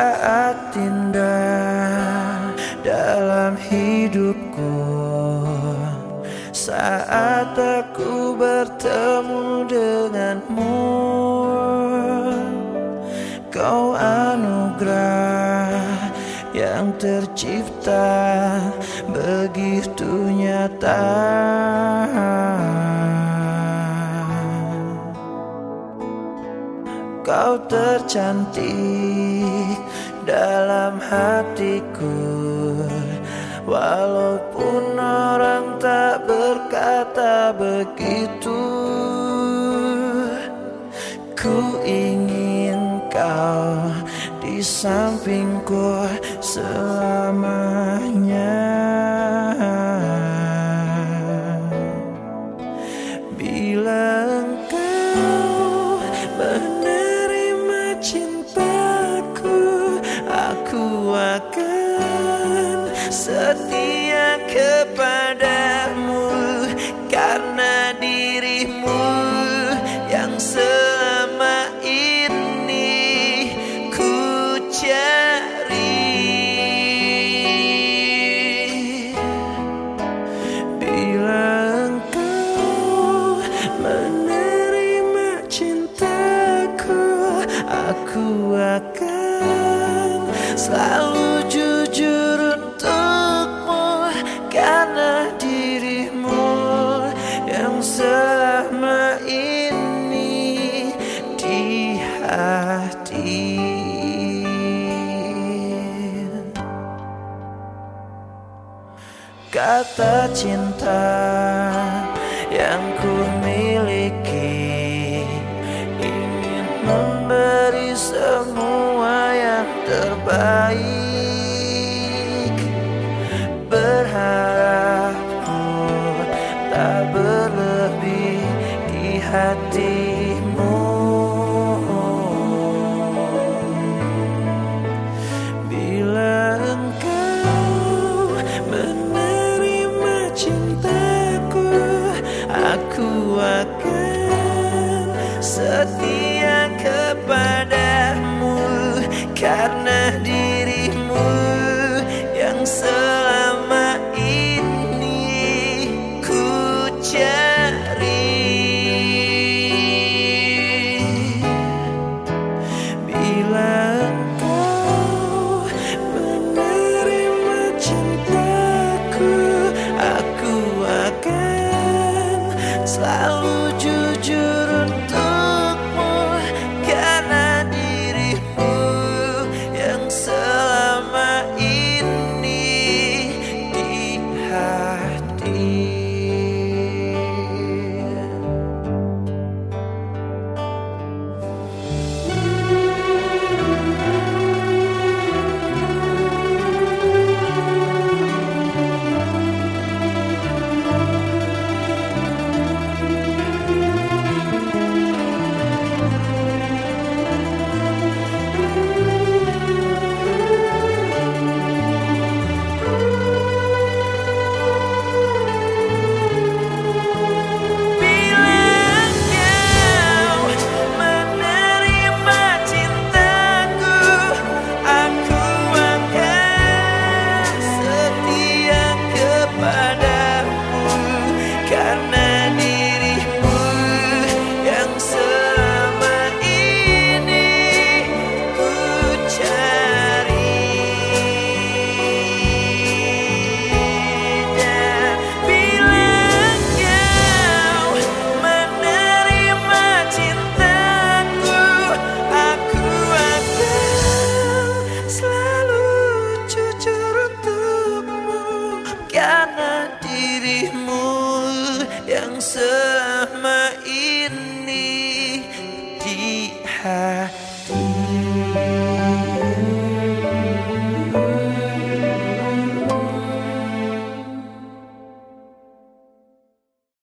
saat indah dalam hidupku. Saat aku bertemu denganmu Kau anugerah yang tercipta begitu nyata. Kau tercantik dalam hatiku. Walaupun orang tak berkata begitu Ku ingin kau di sampingku selamanya. Bila engkau menerima cintaku setia kepadamu Karena dirimu yang selama ini ku cari. Bila engkau menerima cintaku Aku akan selalu Kata cinta yang ku miliki. Ingin memberi semua yang terbaik. Berharapku tak berlebih di hatimu setia kepadamu Karena dirimu yang selama ini ku cari. Bila engkau menerima cintaku Aku akan selalu jujur untukmu karena dirimu yang selama ini di hati.